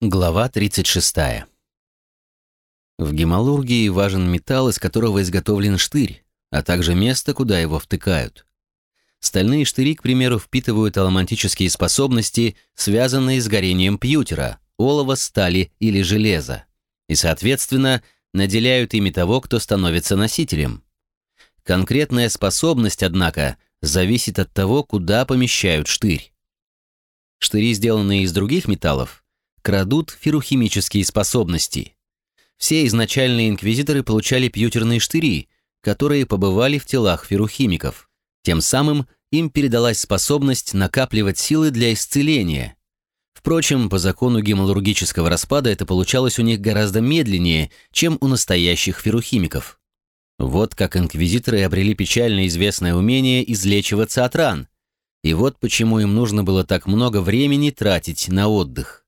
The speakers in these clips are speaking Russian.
Глава 36. В гемалургии важен металл, из которого изготовлен штырь, а также место, куда его втыкают. Стальные штыри, к примеру, впитывают аломантические способности, связанные с горением пьютера, олова, стали или железа, и, соответственно, наделяют ими того, кто становится носителем. Конкретная способность, однако, зависит от того, куда помещают штырь. Штыри, сделанные из других металлов, крадут феррухимические способности. Все изначальные инквизиторы получали пьютерные штыри, которые побывали в телах феррухимиков. Тем самым им передалась способность накапливать силы для исцеления. Впрочем, по закону гемалургического распада это получалось у них гораздо медленнее, чем у настоящих феррухимиков. Вот как инквизиторы обрели печально известное умение излечиваться от ран. И вот почему им нужно было так много времени тратить на отдых.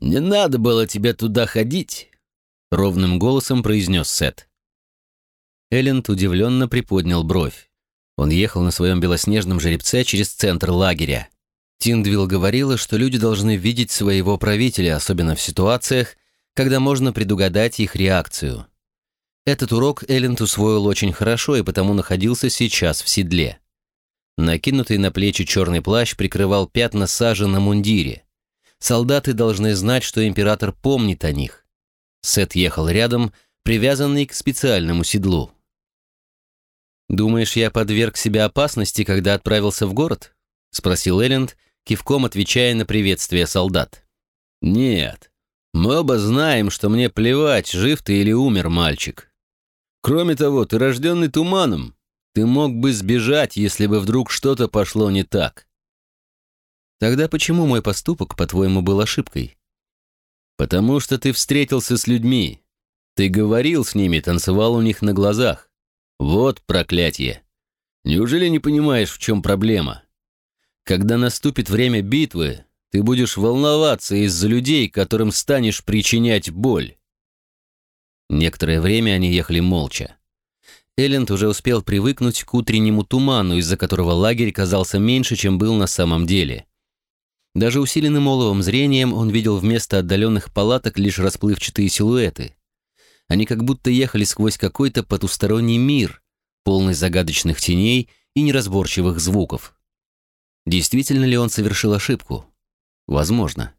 «Не надо было тебе туда ходить», — ровным голосом произнес Сет. Элленд удивленно приподнял бровь. Он ехал на своем белоснежном жеребце через центр лагеря. Тиндвилл говорила, что люди должны видеть своего правителя, особенно в ситуациях, когда можно предугадать их реакцию. Этот урок Элленд усвоил очень хорошо и потому находился сейчас в седле. Накинутый на плечи черный плащ прикрывал пятна сажи на мундире солдаты должны знать, что император помнит о них. Сет ехал рядом, привязанный к специальному седлу. «Думаешь, я подверг себя опасности, когда отправился в город?» — спросил Элленд, кивком отвечая на приветствие солдат. «Нет. Мы оба знаем, что мне плевать, жив ты или умер, мальчик. Кроме того, ты рожденный туманом. Ты мог бы сбежать, если бы вдруг что-то пошло не так. Тогда почему мой поступок, по-твоему, был ошибкой? Потому что ты встретился с людьми. Ты говорил с ними, танцевал у них на глазах. Вот проклятие. Неужели не понимаешь, в чем проблема? Когда наступит время битвы, ты будешь волноваться из-за людей, которым станешь причинять боль. Некоторое время они ехали молча. Элленд уже успел привыкнуть к утреннему туману, из-за которого лагерь казался меньше, чем был на самом деле. Даже усиленным оловым зрением он видел вместо отдаленных палаток лишь расплывчатые силуэты. Они как будто ехали сквозь какой-то потусторонний мир, полный загадочных теней и неразборчивых звуков. Действительно ли он совершил ошибку? Возможно.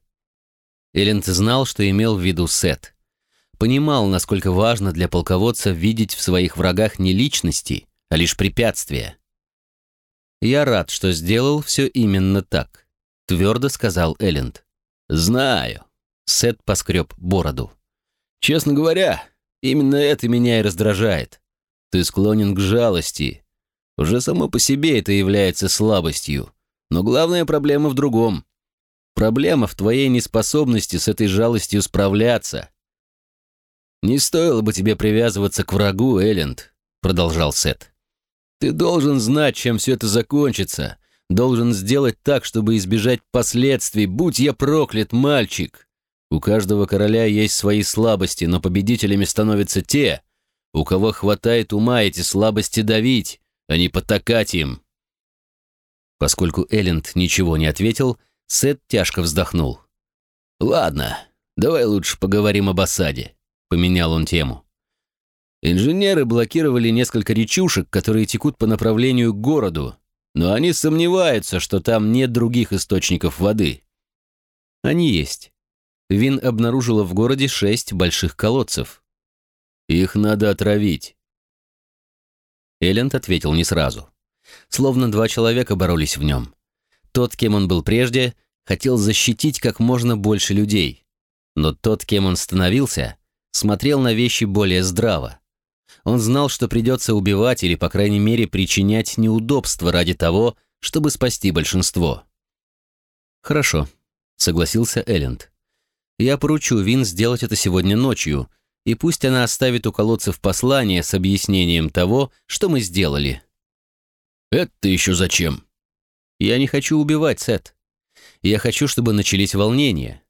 Элленд знал, что имел в виду Сет. Понимал, насколько важно для полководца видеть в своих врагах не личности, а лишь препятствия. «Я рад, что сделал все именно так», твердо сказал Элленд. «Знаю». Сет поскреб бороду. «Честно говоря, именно это меня и раздражает. Ты склонен к жалости. Уже само по себе это является слабостью. Но главная проблема в другом. Проблема в твоей неспособности с этой жалостью справляться. «Не стоило бы тебе привязываться к врагу, Элленд», — продолжал Сет. «Ты должен знать, чем все это закончится, Должен сделать так, чтобы избежать последствий. Будь я проклят, мальчик! У каждого короля есть свои слабости, но победителями становятся те, у кого хватает ума эти слабости давить, а не потакать им. Поскольку Элленд ничего не ответил, Сет тяжко вздохнул. «Ладно, давай лучше поговорим об осаде», — поменял он тему. Инженеры блокировали несколько речушек, которые текут по направлению к городу, но они сомневаются, что там нет других источников воды. Они есть. Вин обнаружила в городе шесть больших колодцев. Их надо отравить. Элленд ответил не сразу. Словно два человека боролись в нем. Тот, кем он был прежде, хотел защитить как можно больше людей. Но тот, кем он становился, смотрел на вещи более здраво. Он знал, что придется убивать или, по крайней мере, причинять неудобства ради того, чтобы спасти большинство. «Хорошо», — согласился Элленд. «Я поручу Вин сделать это сегодня ночью, и пусть она оставит у колодцев послание с объяснением того, что мы сделали». «Это еще зачем?» «Я не хочу убивать, Сет. Я хочу, чтобы начались волнения.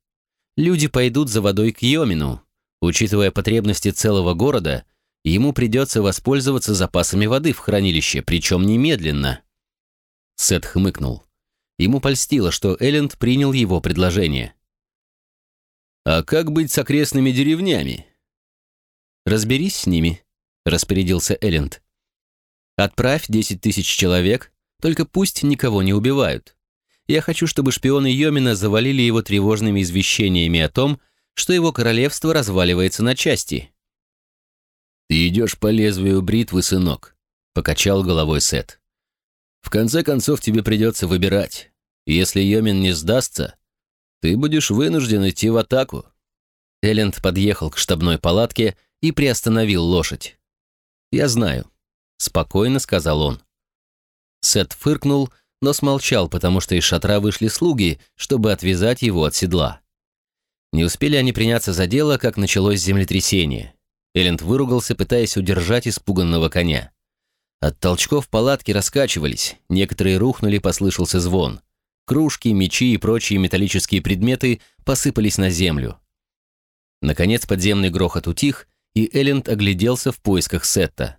Люди пойдут за водой к Йомину. Учитывая потребности целого города, ему придется воспользоваться запасами воды в хранилище, причем немедленно. Сет хмыкнул. Ему польстило, что Элленд принял его предложение. А как быть с окрестными деревнями? Разберись с ними, распорядился Элленд. Отправь десять тысяч человек, только пусть никого не убивают. Я хочу, чтобы шпионы Йомина завалили его тревожными извещениями о том, что его королевство разваливается на части. «Ты идешь по лезвию бритвы, сынок», — покачал головой Сет. «В конце концов тебе придется выбирать. Если Йомин не сдастся, ты будешь вынужден идти в атаку». Элленд подъехал к штабной палатке и приостановил лошадь. «Я знаю», — спокойно сказал он. Сет фыркнул, но смолчал, потому что из шатра вышли слуги, чтобы отвязать его от седла. Не успели они приняться за дело, как началось землетрясение. Элленд выругался, пытаясь удержать испуганного коня. От толчков палатки раскачивались, некоторые рухнули, послышался звон. Кружки, мечи и прочие металлические предметы посыпались на землю. Наконец подземный грохот утих, и Элленд огляделся в поисках Сетта.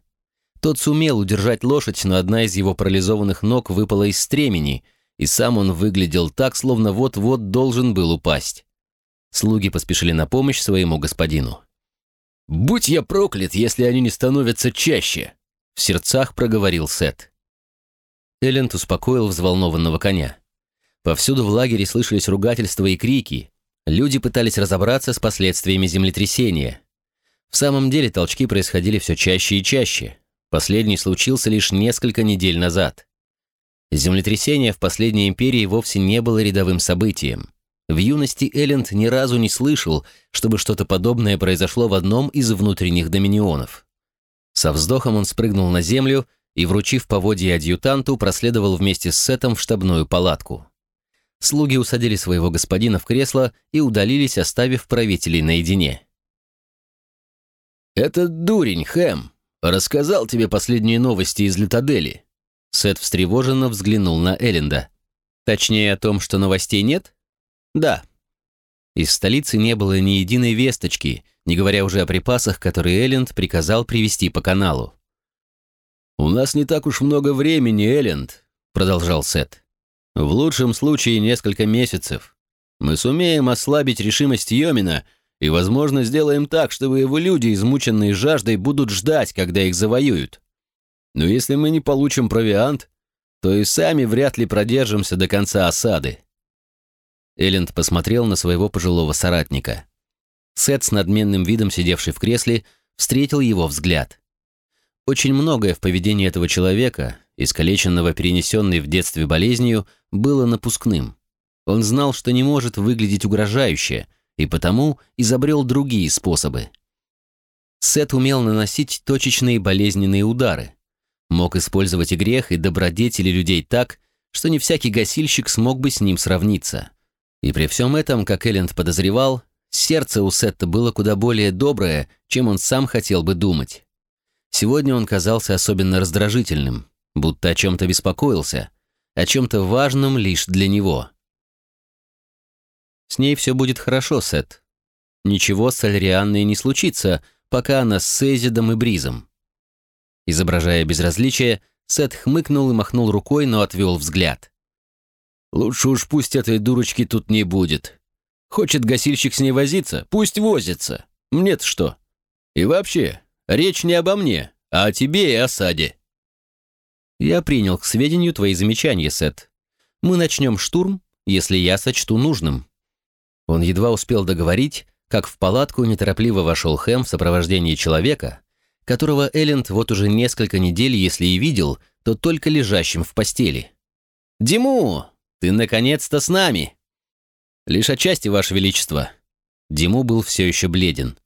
Тот сумел удержать лошадь, но одна из его парализованных ног выпала из стремени, и сам он выглядел так, словно вот-вот должен был упасть. Слуги поспешили на помощь своему господину. «Будь я проклят, если они не становятся чаще!» В сердцах проговорил Сет. Элленд успокоил взволнованного коня. Повсюду в лагере слышались ругательства и крики. Люди пытались разобраться с последствиями землетрясения. В самом деле толчки происходили все чаще и чаще. Последний случился лишь несколько недель назад. Землетрясение в последней империи вовсе не было рядовым событием. В юности Элленд ни разу не слышал, чтобы что-то подобное произошло в одном из внутренних доминионов. Со вздохом он спрыгнул на землю и, вручив поводье адъютанту, проследовал вместе с Сетом в штабную палатку. Слуги усадили своего господина в кресло и удалились, оставив правителей наедине. «Этот дурень, Хэм, рассказал тебе последние новости из Лютадели?» Сет встревоженно взглянул на Элленда. «Точнее о том, что новостей нет?» «Да». Из столицы не было ни единой весточки, не говоря уже о припасах, которые Элленд приказал привезти по каналу. «У нас не так уж много времени, Элленд», — продолжал Сет. «В лучшем случае несколько месяцев. Мы сумеем ослабить решимость Йомина — и, возможно, сделаем так, чтобы его люди, измученные жаждой, будут ждать, когда их завоюют. Но если мы не получим провиант, то и сами вряд ли продержимся до конца осады». Элленд посмотрел на своего пожилого соратника. Сет с надменным видом, сидевший в кресле, встретил его взгляд. Очень многое в поведении этого человека, искалеченного перенесенной в детстве болезнью, было напускным. Он знал, что не может выглядеть угрожающе – и потому изобрел другие способы. Сет умел наносить точечные болезненные удары, мог использовать и грех, и добродетели людей так, что не всякий гасильщик смог бы с ним сравниться. И при всем этом, как Элленд подозревал, сердце у Сетта было куда более доброе, чем он сам хотел бы думать. Сегодня он казался особенно раздражительным, будто о чем-то беспокоился, о чем-то важном лишь для него. С ней все будет хорошо, Сет. Ничего с Альрианной не случится, пока она с Сейзидом и Бризом. Изображая безразличие, Сет хмыкнул и махнул рукой, но отвел взгляд. «Лучше уж пусть этой дурочки тут не будет. Хочет гасильщик с ней возиться? Пусть возится. Мне-то что? И вообще, речь не обо мне, а о тебе и осаде». «Я принял к сведению твои замечания, Сет. Мы начнем штурм, если я сочту нужным». Он едва успел договорить, как в палатку неторопливо вошел Хэм в сопровождении человека, которого Элленд вот уже несколько недель, если и видел, то только лежащим в постели. «Диму, ты наконец-то с нами!» «Лишь отчасти, Ваше Величество». Диму был все еще бледен.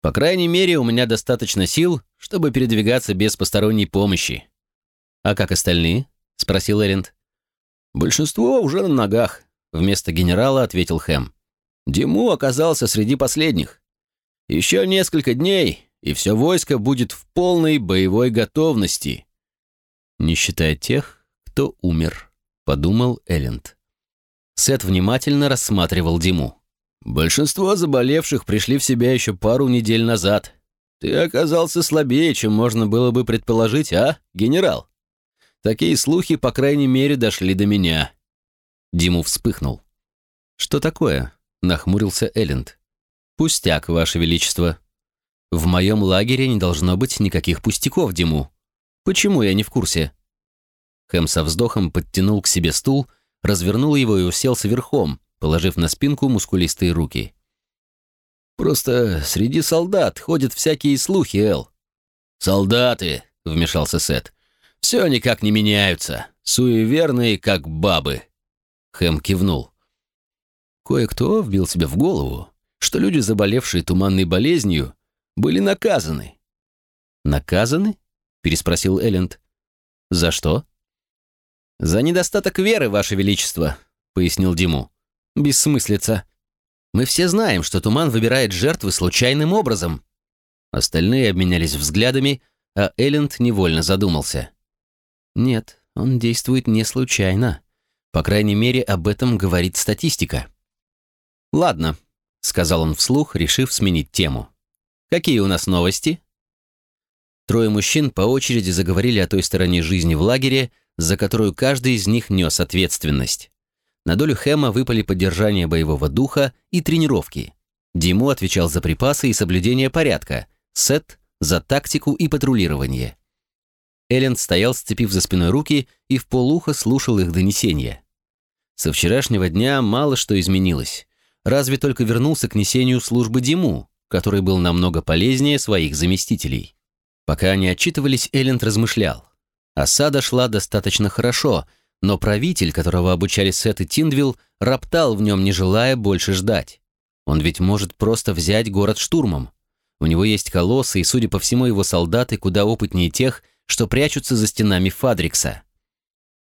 «По крайней мере, у меня достаточно сил, чтобы передвигаться без посторонней помощи». «А как остальные?» — спросил Элленд. «Большинство уже на ногах», — вместо генерала ответил Хэм. Диму оказался среди последних. Еще несколько дней, и все войско будет в полной боевой готовности. Не считая тех, кто умер, подумал Элленд. Сет внимательно рассматривал Диму. Большинство заболевших пришли в себя еще пару недель назад. Ты оказался слабее, чем можно было бы предположить, а, генерал? Такие слухи, по крайней мере, дошли до меня. Диму вспыхнул. Что такое? нахмурился Элленд. «Пустяк, Ваше Величество. В моем лагере не должно быть никаких пустяков, Диму. Почему я не в курсе?» Хэм со вздохом подтянул к себе стул, развернул его и уселся верхом, положив на спинку мускулистые руки. «Просто среди солдат ходят всякие слухи, Эл». «Солдаты», — вмешался Сет, — «все никак не меняются, суеверные, как бабы». Хэм кивнул. Кое-кто вбил себе в голову, что люди, заболевшие туманной болезнью, были наказаны. «Наказаны?» — переспросил Элленд. «За что?» «За недостаток веры, Ваше Величество», — пояснил Диму. «Бессмыслица. Мы все знаем, что туман выбирает жертвы случайным образом». Остальные обменялись взглядами, а Элленд невольно задумался. «Нет, он действует не случайно. По крайней мере, об этом говорит статистика». «Ладно», — сказал он вслух, решив сменить тему. «Какие у нас новости?» Трое мужчин по очереди заговорили о той стороне жизни в лагере, за которую каждый из них нес ответственность. На долю Хэма выпали поддержание боевого духа и тренировки. Диму отвечал за припасы и соблюдение порядка, Сет — за тактику и патрулирование. Элленд стоял, сцепив за спиной руки, и в полухо слушал их донесения. Со вчерашнего дня мало что изменилось. Разве только вернулся к несению службы Диму, который был намного полезнее своих заместителей. Пока они отчитывались, Элленд размышлял. Осада шла достаточно хорошо, но правитель, которого обучали Сет и Тиндвилл, роптал в нем, не желая больше ждать. Он ведь может просто взять город штурмом. У него есть колоссы, и, судя по всему, его солдаты куда опытнее тех, что прячутся за стенами Фадрикса.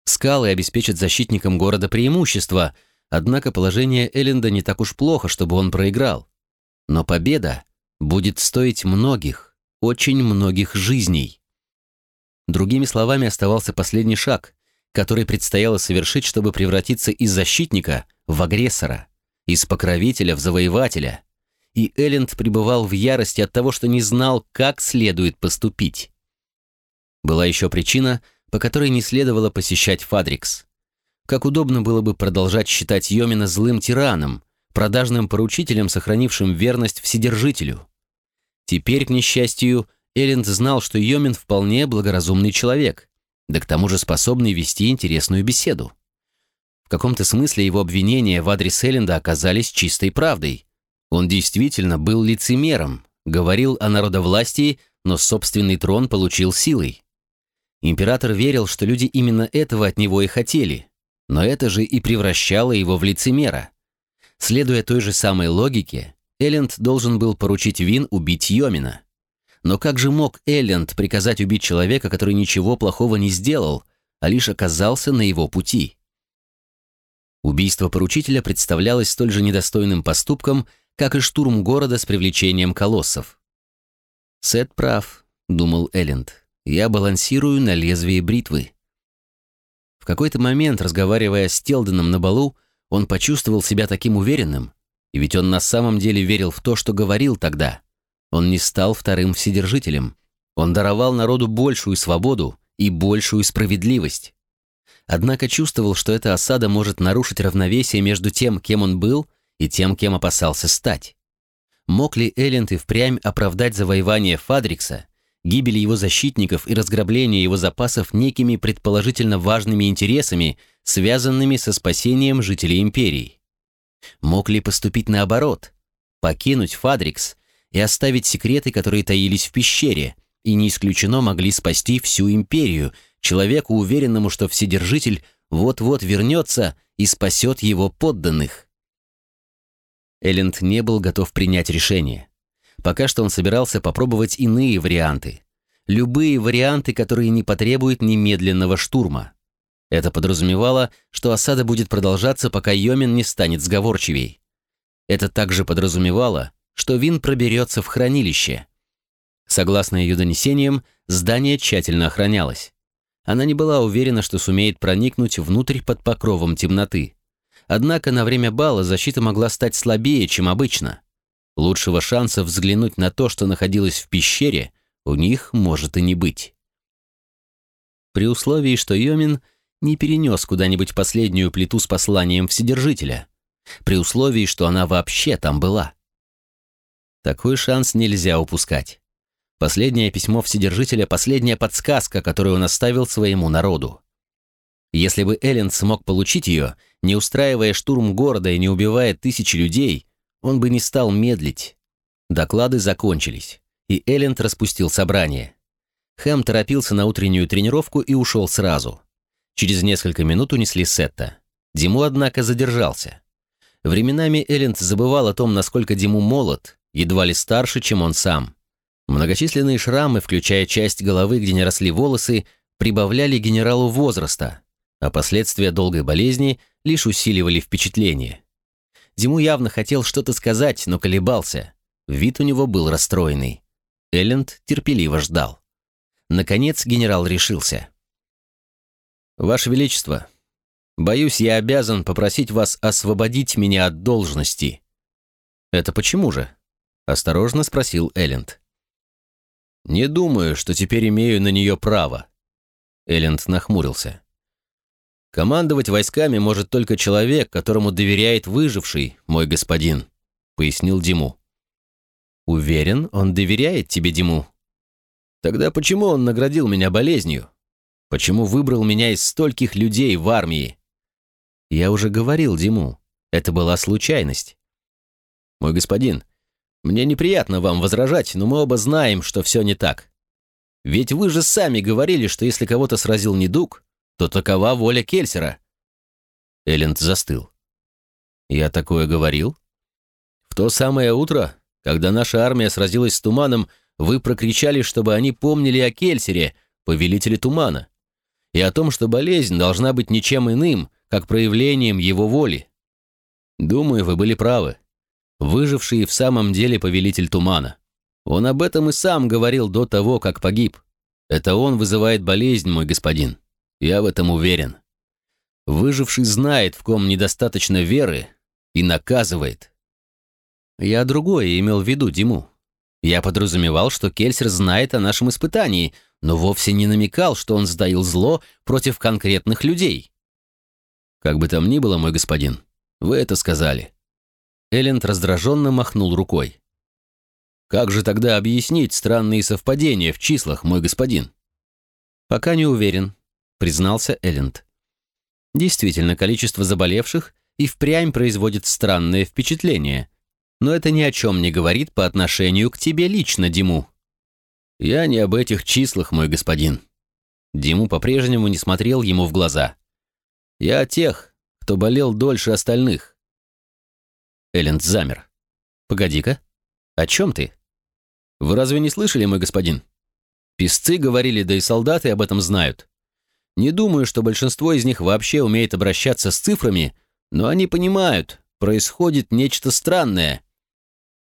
Скалы обеспечат защитникам города преимущество, однако положение Элленда не так уж плохо, чтобы он проиграл. Но победа будет стоить многих, очень многих жизней. Другими словами, оставался последний шаг, который предстояло совершить, чтобы превратиться из защитника в агрессора, из покровителя в завоевателя. И Элленд пребывал в ярости от того, что не знал, как следует поступить. Была еще причина, по которой не следовало посещать Фадрикс. Как удобно было бы продолжать считать Йомина злым тираном, продажным поручителем, сохранившим верность Вседержителю. Теперь, к несчастью, Элленд знал, что Йомин вполне благоразумный человек, да к тому же способный вести интересную беседу. В каком-то смысле его обвинения в адрес Элленда оказались чистой правдой. Он действительно был лицемером, говорил о народовластии, но собственный трон получил силой. Император верил, что люди именно этого от него и хотели, но это же и превращало его в лицемера. Следуя той же самой логике, Элленд должен был поручить Вин убить Йомина. Но как же мог Элленд приказать убить человека, который ничего плохого не сделал, а лишь оказался на его пути? Убийство поручителя представлялось столь же недостойным поступком, как и штурм города с привлечением колоссов. «Сет прав», — думал Элленд. «Я балансирую на лезвии бритвы». В какой-то момент, разговаривая с Телденом на балу, он почувствовал себя таким уверенным, и ведь он на самом деле верил в то, что говорил тогда. Он не стал вторым вседержителем. Он даровал народу большую свободу и большую справедливость. Однако чувствовал, что эта осада может нарушить равновесие между тем, кем он был, и тем, кем опасался стать. Мог ли Элленд и впрямь оправдать завоевание Фадрикса, гибель его защитников и разграбление его запасов некими предположительно важными интересами, связанными со спасением жителей империи? Мог ли поступить наоборот? Покинуть Фадрикс и оставить секреты, которые таились в пещере, и не исключено могли спасти всю империю, человеку, уверенному, что Вседержитель вот-вот вернется и спасет его подданных. Элленд не был готов принять решение. Пока что он собирался попробовать иные варианты. Любые варианты, которые не потребуют немедленного штурма. Это подразумевало, что осада будет продолжаться, пока Йомин не станет сговорчивей. Это также подразумевало, что Вин проберется в хранилище. Согласно ее донесениям, здание тщательно охранялось. Она не была уверена, что сумеет проникнуть внутрь под покровом темноты. Однако на время бала защита могла стать слабее, чем обычно. Лучшего шанса взглянуть на то, что находилось в пещере, у них может и не быть. При условии, что Йомин не перенес куда-нибудь последнюю плиту с посланием Вседержителя, при условии, что она вообще там была. Такой шанс нельзя упускать. Последнее письмо Вседержителя – последняя подсказка, которую он оставил своему народу. Если бы Элленд смог получить ее, не устраивая штурм города и не убивая тысячи людей, он бы не стал медлить. Доклады закончились, и Элленд распустил собрание. Хэм торопился на утреннюю тренировку и ушел сразу. Через несколько минут унесли Сетта. Диму, однако, задержался. Временами Элленд забывал о том, насколько Диму молод, едва ли старше, чем он сам. Многочисленные шрамы, включая часть головы, где не росли волосы, прибавляли генералу возраста, а последствия долгой болезни лишь усиливали впечатление. Диму явно хотел что-то сказать, но колебался. Вид у него был расстроенный. Элленд терпеливо ждал. Наконец генерал решился. «Ваше Величество, боюсь, я обязан попросить вас освободить меня от должности». «Это почему же?» — осторожно спросил Элленд. «Не думаю, что теперь имею на нее право». Элленд нахмурился. «Командовать войсками может только человек, которому доверяет выживший, мой господин», — пояснил Диму. «Уверен, он доверяет тебе, Диму?» «Тогда почему он наградил меня болезнью? Почему выбрал меня из стольких людей в армии?» «Я уже говорил Диму, это была случайность». «Мой господин, мне неприятно вам возражать, но мы оба знаем, что все не так. Ведь вы же сами говорили, что если кого-то сразил недуг, то такова воля Кельсера». Элленд застыл. «Я такое говорил?» «В то самое утро, когда наша армия сразилась с туманом, вы прокричали, чтобы они помнили о Кельсере, повелителе тумана, и о том, что болезнь должна быть ничем иным, как проявлением его воли. Думаю, вы были правы выживший в самом деле повелитель тумана. Он об этом и сам говорил до того, как погиб. Это он вызывает болезнь, мой господин. Я в этом уверен. Выживший знает, в ком недостаточно веры, и наказывает. Я другое имел в виду, Диму. Я подразумевал, что Кельсер знает о нашем испытании, но вовсе не намекал, что он сдаил зло против конкретных людей. Как бы там ни было, мой господин, вы это сказали. Элленд раздраженно махнул рукой. «Как же тогда объяснить странные совпадения в числах, мой господин?» «Пока не уверен», — признался Элленд. «Действительно, количество заболевших и впрямь производит странное впечатление, но это ни о чем не говорит по отношению к тебе лично, Диму». «Я не об этих числах, мой господин». Диму по-прежнему не смотрел ему в глаза. «Я о тех, кто болел дольше остальных. Элленд замер. «Погоди-ка. О чем ты?» «Вы разве не слышали, мой господин?» «Песцы говорили, да и солдаты об этом знают. Не думаю, что большинство из них вообще умеет обращаться с цифрами, но они понимают, происходит нечто странное.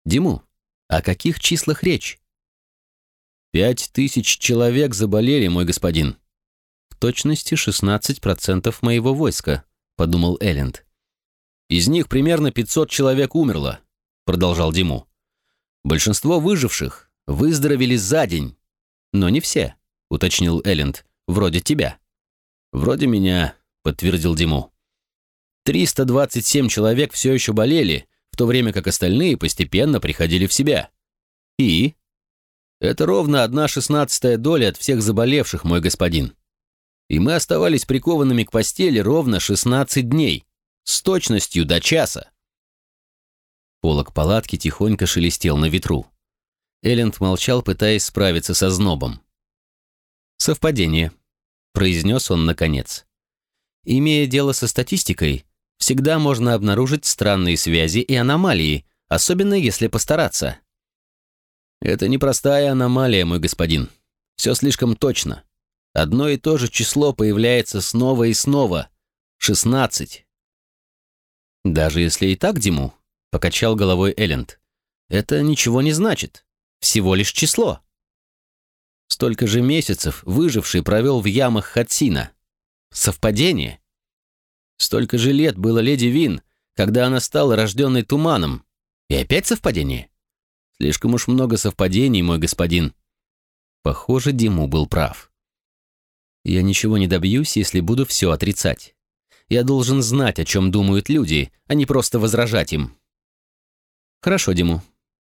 Диму, о каких числах речь?» «Пять тысяч человек заболели, мой господин». «В точности 16% моего войска», — подумал Элленд. Из них примерно 500 человек умерло, продолжал Диму. Большинство выживших выздоровели за день. Но не все, уточнил Элленд, вроде тебя. Вроде меня, подтвердил Диму. 327 человек все еще болели, в то время как остальные постепенно приходили в себя. И? Это ровно одна шестнадцатая доля от всех заболевших, мой господин. И мы оставались прикованными к постели ровно 16 дней с точностью до часа. Полок палатки тихонько шелестел на ветру. Элленд молчал, пытаясь справиться со знобом. «Совпадение», — произнес он наконец. «Имея дело со статистикой, всегда можно обнаружить странные связи и аномалии, особенно если постараться». «Это непростая аномалия, мой господин. Все слишком точно. Одно и то же число появляется снова и снова. Шестнадцать. «Даже если и так, Диму», — покачал головой Элленд, — «это ничего не значит. Всего лишь число». Столько же месяцев выживший провел в ямах Хатсина. Совпадение. Столько же лет было леди Вин, когда она стала рожденной туманом. И опять совпадение? Слишком уж много совпадений, мой господин. Похоже, Диму был прав. Я ничего не добьюсь, если буду все отрицать. Я должен знать, о чем думают люди, а не просто возражать им. Хорошо, Диму.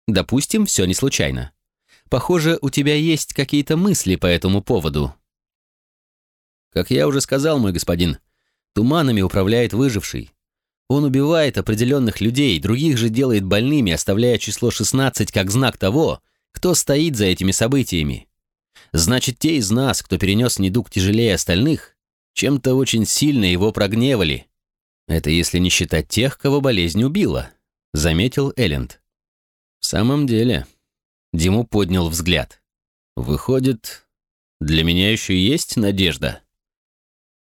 Допустим, все не случайно. Похоже, у тебя есть какие-то мысли по этому поводу. Как я уже сказал, мой господин, туманами управляет выживший. Он убивает определенных людей, других же делает больными, оставляя число 16 как знак того, кто стоит за этими событиями. Значит, те из нас, кто перенес недуг тяжелее остальных, чем-то очень сильно его прогневали. Это если не считать тех, кого болезнь убила, заметил Элленд. В самом деле, Диму поднял взгляд. Выходит, для меня еще есть надежда.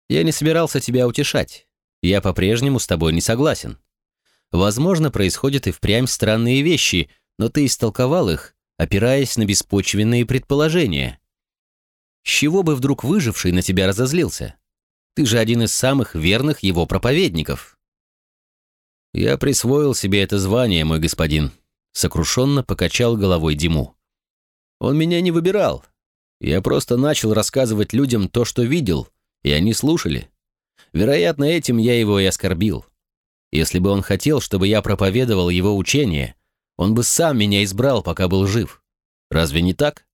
Я не собирался тебя утешать. Я по-прежнему с тобой не согласен. Возможно, происходят и впрямь странные вещи, но ты истолковал их, опираясь на беспочвенные предположения. С чего бы вдруг выживший на тебя разозлился? Ты же один из самых верных его проповедников. Я присвоил себе это звание, мой господин, сокрушенно покачал головой Диму. Он меня не выбирал. Я просто начал рассказывать людям то, что видел, и они слушали. Вероятно, этим я его и оскорбил. Если бы он хотел, чтобы я проповедовал его учение, он бы сам меня избрал, пока был жив. Разве не так?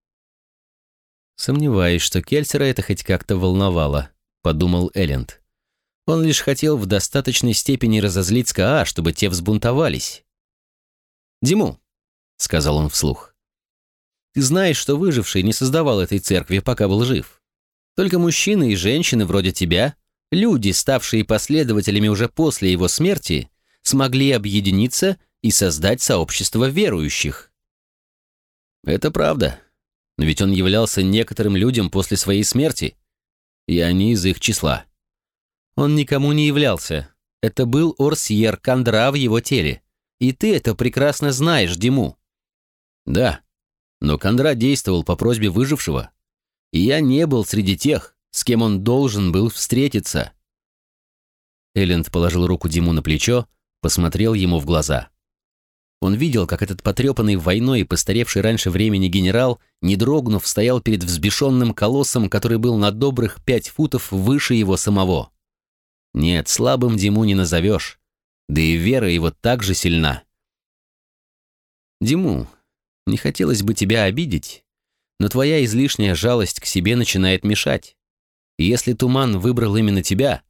Сомневаюсь, что Кельсера это хоть как-то волновало, подумал Элленд. Он лишь хотел в достаточной степени разозлить СКА, чтобы те взбунтовались. «Диму», — сказал он вслух, — «ты знаешь, что выживший не создавал этой церкви, пока был жив. Только мужчины и женщины вроде тебя Люди, ставшие последователями уже после его смерти, смогли объединиться и создать сообщество верующих. Это правда. Но ведь он являлся некоторым людям после своей смерти, и они из их числа. Он никому не являлся. Это был Орсьер Кандра в его теле. И ты это прекрасно знаешь, Диму. Да, но Кандра действовал по просьбе выжившего. И я не был среди тех, с кем он должен был встретиться. Элленд положил руку Диму на плечо, посмотрел ему в глаза. Он видел, как этот потрепанный войной и постаревший раньше времени генерал, не дрогнув, стоял перед взбешенным колоссом, который был на добрых пять футов выше его самого. Нет, слабым Диму не назовешь, да и вера его так же сильна. «Диму, не хотелось бы тебя обидеть, но твоя излишняя жалость к себе начинает мешать. И если туман выбрал именно тебя,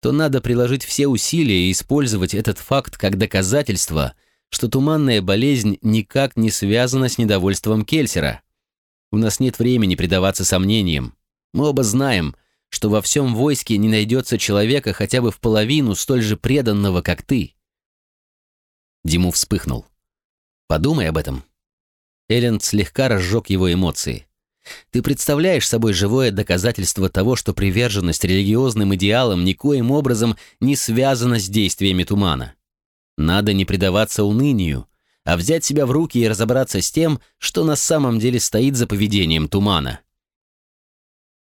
то надо приложить все усилия и использовать этот факт как доказательство, что туманная болезнь никак не связана с недовольством Кельсера. У нас нет времени предаваться сомнениям. Мы оба знаем, что во всем войске не найдется человека хотя бы в половину столь же преданного, как ты. Диму вспыхнул. Подумай об этом. Элленд слегка разжег его эмоции. Ты представляешь собой живое доказательство того, что приверженность религиозным идеалам никоим образом не связана с действиями тумана. Надо не предаваться унынию, а взять себя в руки и разобраться с тем, что на самом деле стоит за поведением тумана.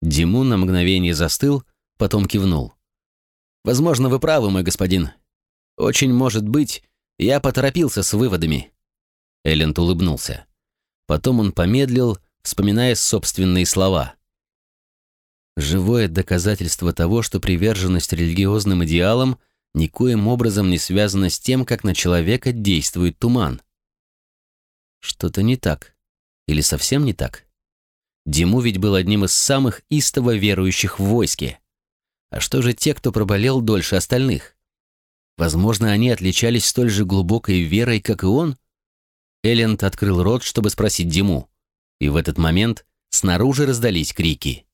Димун на мгновение застыл, потом кивнул. «Возможно, вы правы, мой господин. Очень может быть, я поторопился с выводами». Элленд улыбнулся. Потом он помедлил, вспоминая собственные слова. Живое доказательство того, что приверженность религиозным идеалам никоим образом не связана с тем, как на человека действует туман. Что-то не так. Или совсем не так. Диму ведь был одним из самых истово верующих в войске. А что же те, кто проболел дольше остальных? Возможно, они отличались столь же глубокой верой, как и он? Элленд открыл рот, чтобы спросить Диму и в этот момент снаружи раздались крики.